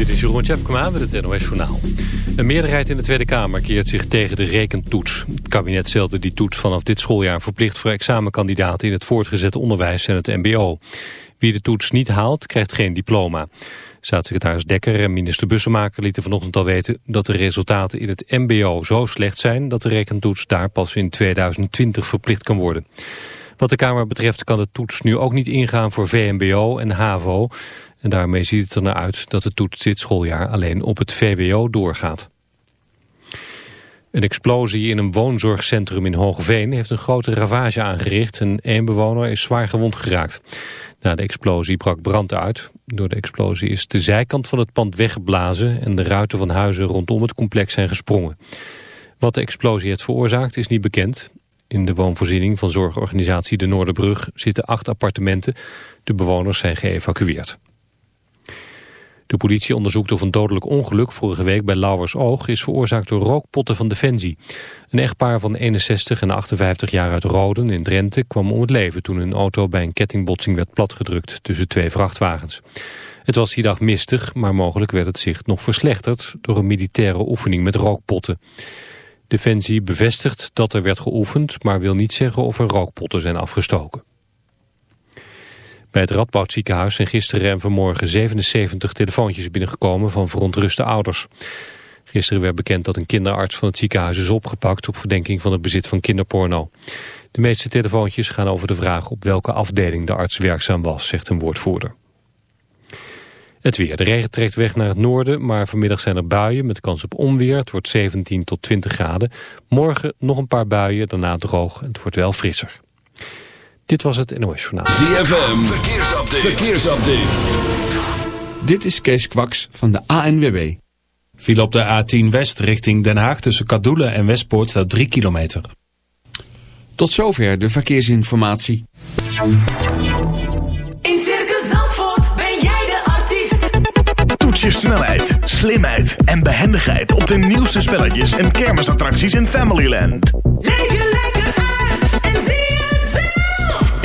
Dit is Jeroen Tjepkema met het NOS Journaal. Een meerderheid in de Tweede Kamer keert zich tegen de rekentoets. Het kabinet stelde die toets vanaf dit schooljaar verplicht voor examenkandidaten in het voortgezet onderwijs en het mbo. Wie de toets niet haalt, krijgt geen diploma. Staatssecretaris Dekker en minister Bussemaker lieten vanochtend al weten dat de resultaten in het mbo zo slecht zijn dat de rekentoets daar pas in 2020 verplicht kan worden. Wat de Kamer betreft kan de toets nu ook niet ingaan voor VMBO en HAVO. En daarmee ziet het er naar uit dat de toets dit schooljaar alleen op het VWO doorgaat. Een explosie in een woonzorgcentrum in Hoogveen heeft een grote ravage aangericht en één bewoner is zwaar gewond geraakt. Na de explosie brak brand uit. Door de explosie is de zijkant van het pand weggeblazen en de ruiten van huizen rondom het complex zijn gesprongen. Wat de explosie heeft veroorzaakt is niet bekend. In de woonvoorziening van zorgorganisatie De Noorderbrug zitten acht appartementen. De bewoners zijn geëvacueerd. De politie onderzoekt of een dodelijk ongeluk vorige week bij Lauwersoog is veroorzaakt door rookpotten van Defensie. Een echtpaar van 61 en 58 jaar uit Roden in Drenthe kwam om het leven toen hun auto bij een kettingbotsing werd platgedrukt tussen twee vrachtwagens. Het was die dag mistig, maar mogelijk werd het zicht nog verslechterd door een militaire oefening met rookpotten. Defensie bevestigt dat er werd geoefend, maar wil niet zeggen of er rookpotten zijn afgestoken. Bij het Radboudziekenhuis zijn gisteren en vanmorgen 77 telefoontjes binnengekomen van verontruste ouders. Gisteren werd bekend dat een kinderarts van het ziekenhuis is opgepakt op verdenking van het bezit van kinderporno. De meeste telefoontjes gaan over de vraag op welke afdeling de arts werkzaam was, zegt een woordvoerder. Het weer. De regen trekt weg naar het noorden, maar vanmiddag zijn er buien met kans op onweer. Het wordt 17 tot 20 graden. Morgen nog een paar buien, daarna droog. Het wordt wel frisser. Dit was het NOS Journaal. ZFM, verkeersupdate. verkeersupdate. Dit is Kees Kwaks van de ANWB. Viel op de A10 West richting Den Haag tussen Kadoelen en Westpoort staat 3 kilometer. Tot zover de verkeersinformatie. In Circus Zandvoort ben jij de artiest. Toets je snelheid, slimheid en behendigheid op de nieuwste spelletjes en kermisattracties in Familyland. Leef je lekker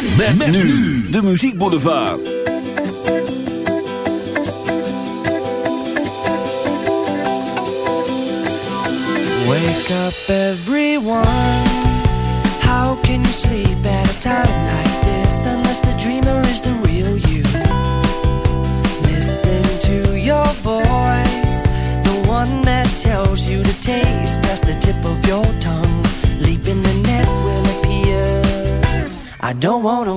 Met, met nu de Muziek Boulevard. Wake up everyone. How can you sleep at a time like this? Unless the dreamer is the real you I don't wanna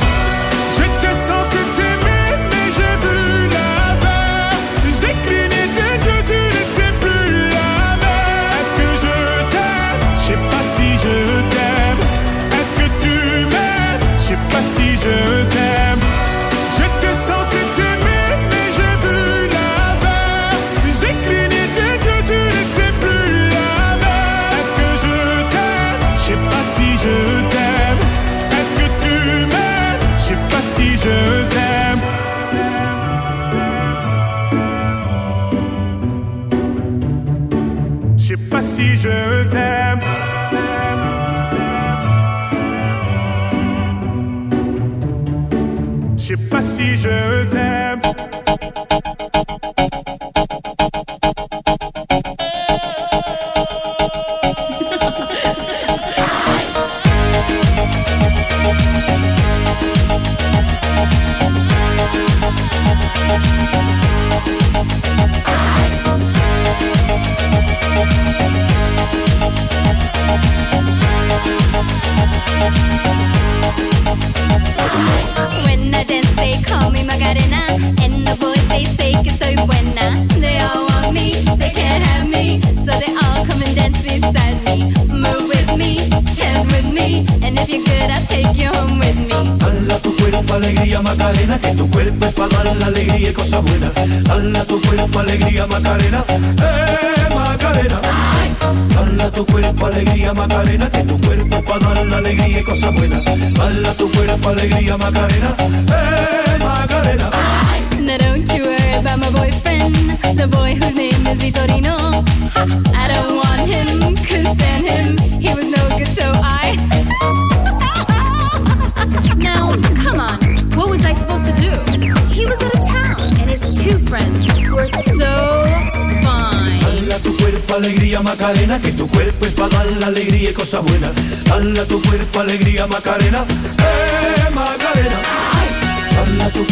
pas si je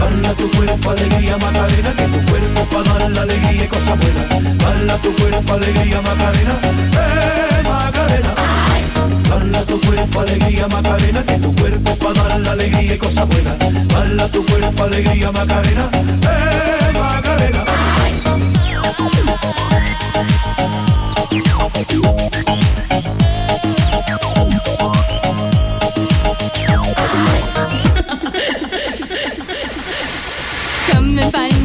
Bala tu cuerpo, alegría, Macarena, que tu cuerpo para dar la alegría y cosa buenas. Bala tu cuerpo, alegría, Macarena, eh, Macarena. Bala tu cuerpo, alegría, Macarena, que tu cuerpo para dar la alegría y cosa buenas. Bala tu cuerpo, alegría, Macarena, eh, Macarena. Ay.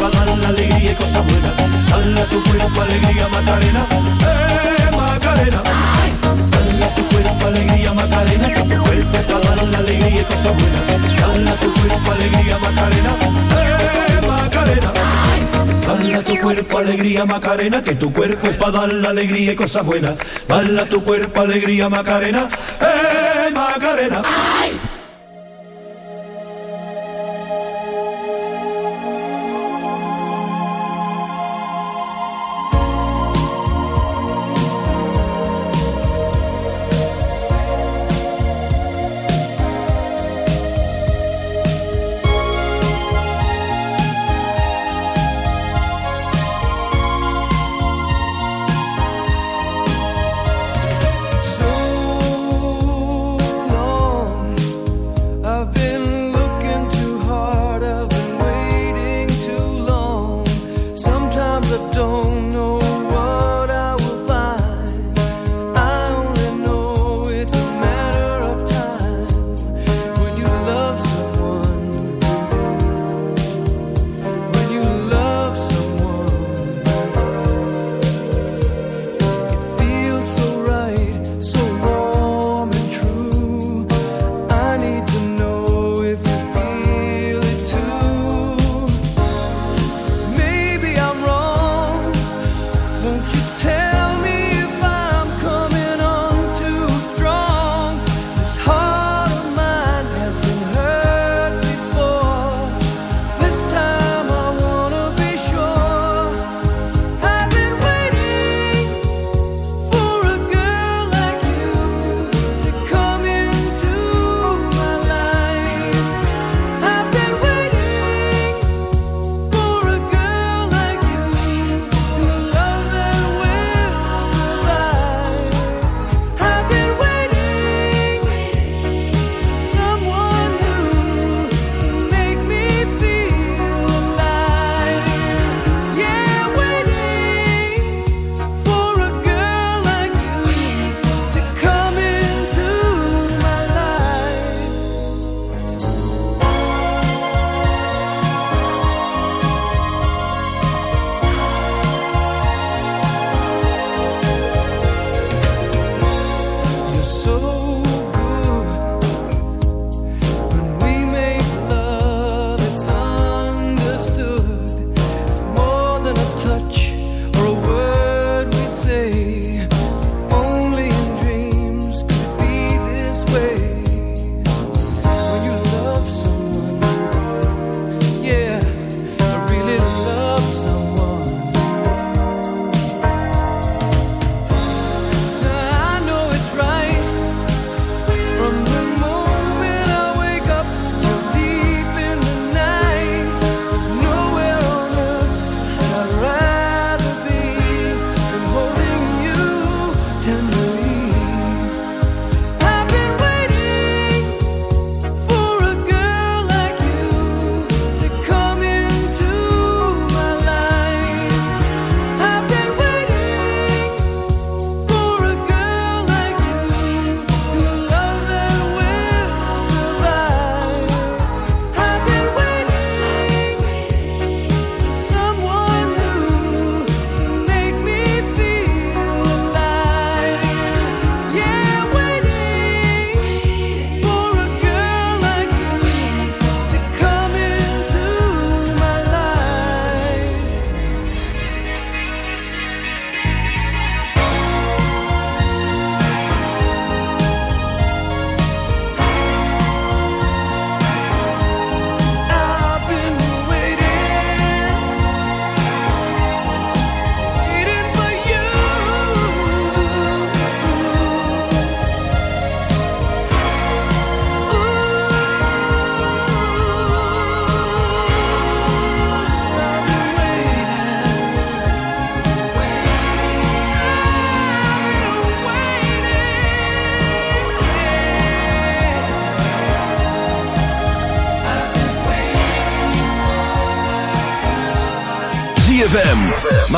para dar la alegría y cosas buenas. Bala tu cuerpo alegría Macarena, eh Macarena. Bala tu cuerpo alegría Macarena, que tu cuerpo para dar la alegría y cosas buenas. Bala tu cuerpo alegría Macarena, eh Macarena. Bala tu cuerpo alegría Macarena, que tu cuerpo es para dar la alegría y cosas buenas. Bala tu cuerpo alegría Macarena, eh Macarena.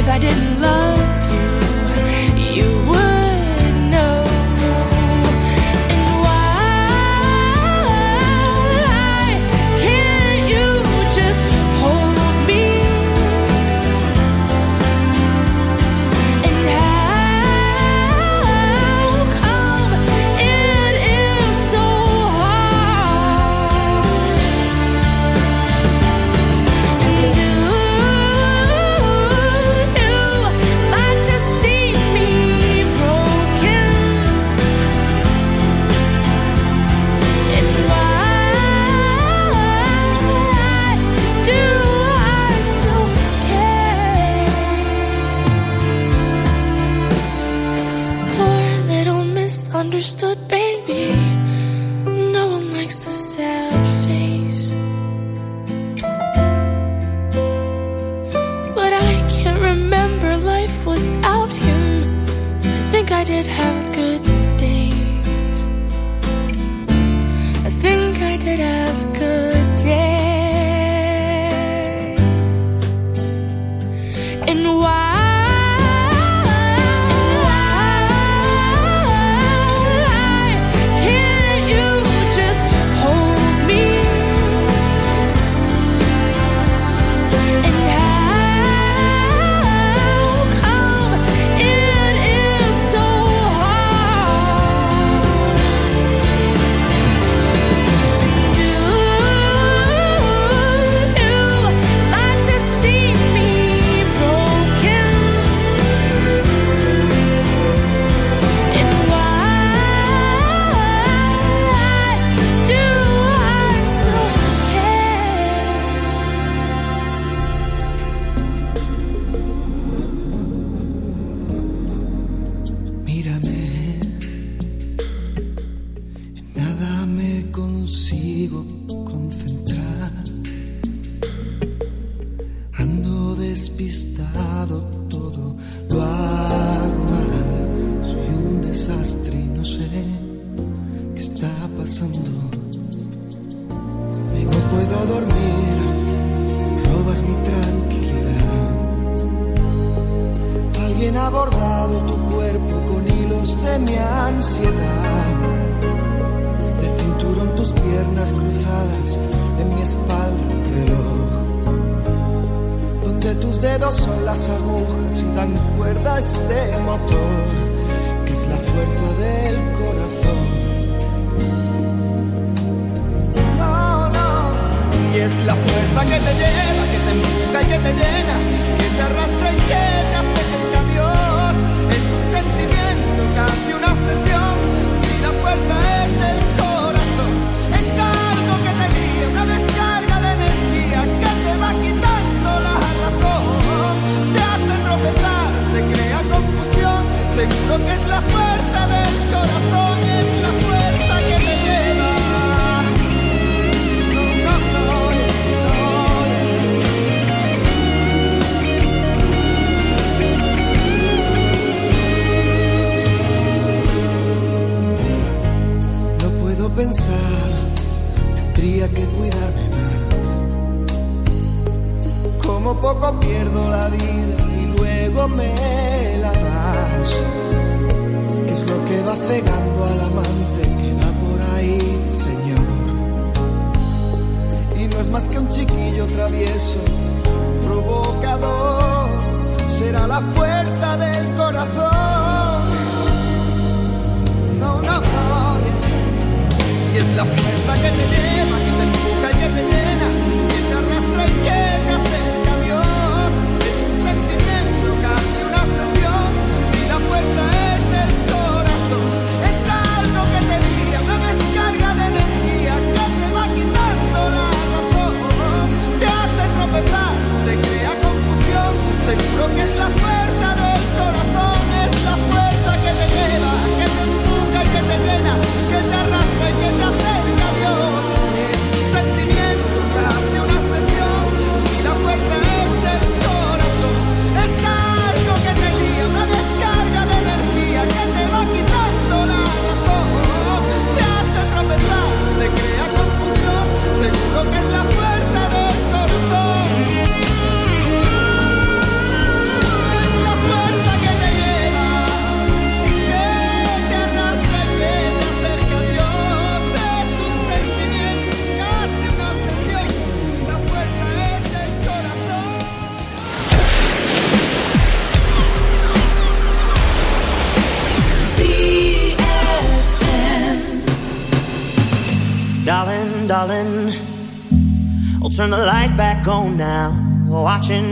if I didn't love pegando al amante que va por ahí, Señor. Y no es más que un chiquillo travieso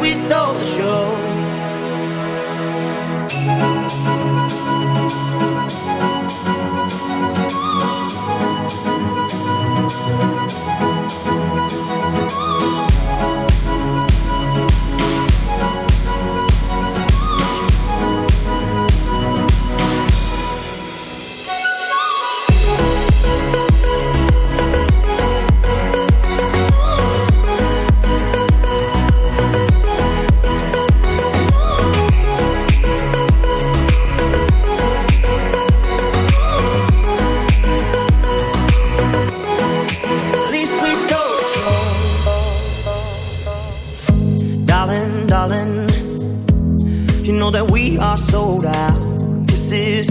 We stole the show.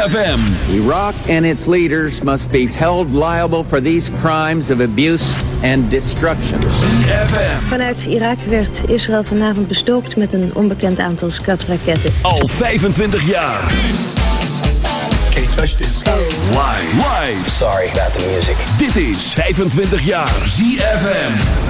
ZFM. Iraq and its leaders must be held liable for these crimes of abuse and destruction. ZFM. Vanuit Irak werd Israël vanavond bestookt met een onbekend aantal skatraketten. Al 25 jaar. Can't touch this. Live. Live. Sorry about the music. Dit is 25 jaar ZFM.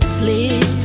it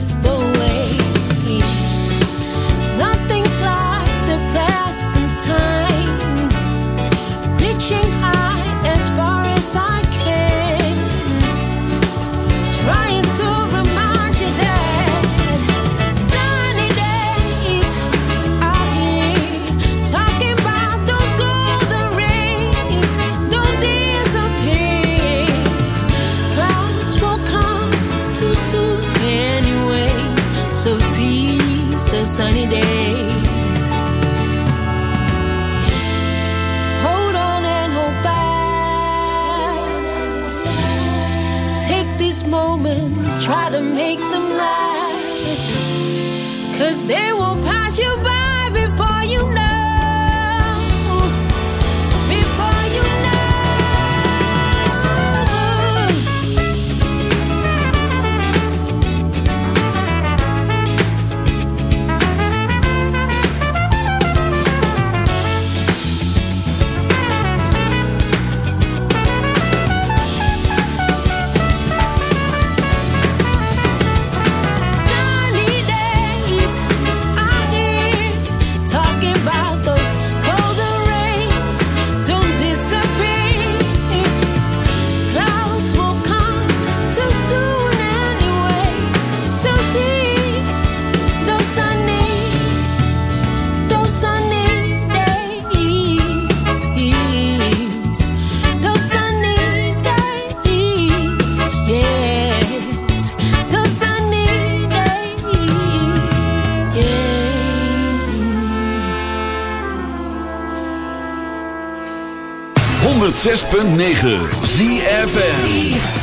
106.9 ZFM.